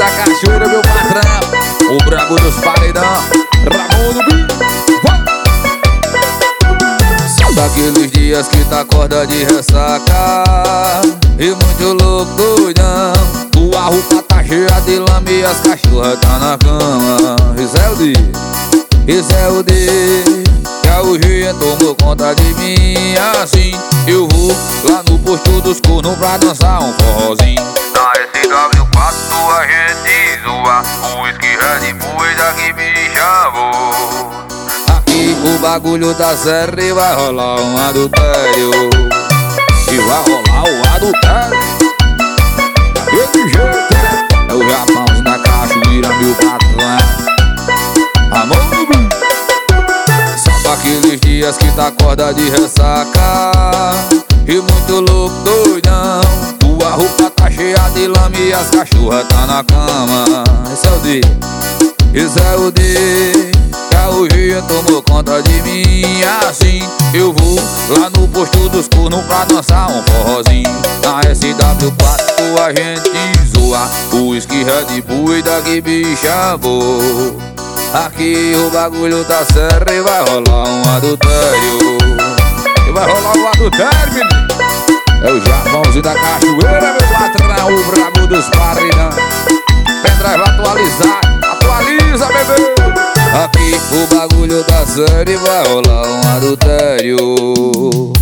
Da cachoeira, meu patrão. O brabo dos paredão. Ramon do daqueles dias que tá corda de ressaca. E muito louco doidão. Tua roupa tá cheia de lama e as cachorras tá na cama. Isso é o isso é o dia Que a urgia tomou conta de mim. Assim eu vou lá no posto dos cornos pra dançar um forrozinho O whisky Red Bull e daqui me chamou Aqui o bagulho da série vai rolar um adultério. E vai rolar o adultério. Daquele jeito É o Japãozinho da cachoeira, meu patrão Amor São daqueles dias que tá corda de ressaca. E muito louco doidão. Tua roupa tá cheia de lama e as cachorras tá na cama O o dia Que a orgia tomou conta de mim. Assim eu vou lá no posto dos cornos pra dançar um forrozinho. Na SW4 a gente zoa. O whisky Red Bull e bicha boa Aqui o bagulho tá sério e vai rolar um adultério. E vai rolar um adultério, menino. É o Japãozinho da cachoeira, meu patrão Atualizado, atualiza, bebê. Aqui o bagulho tá sério e vai rolar um adultério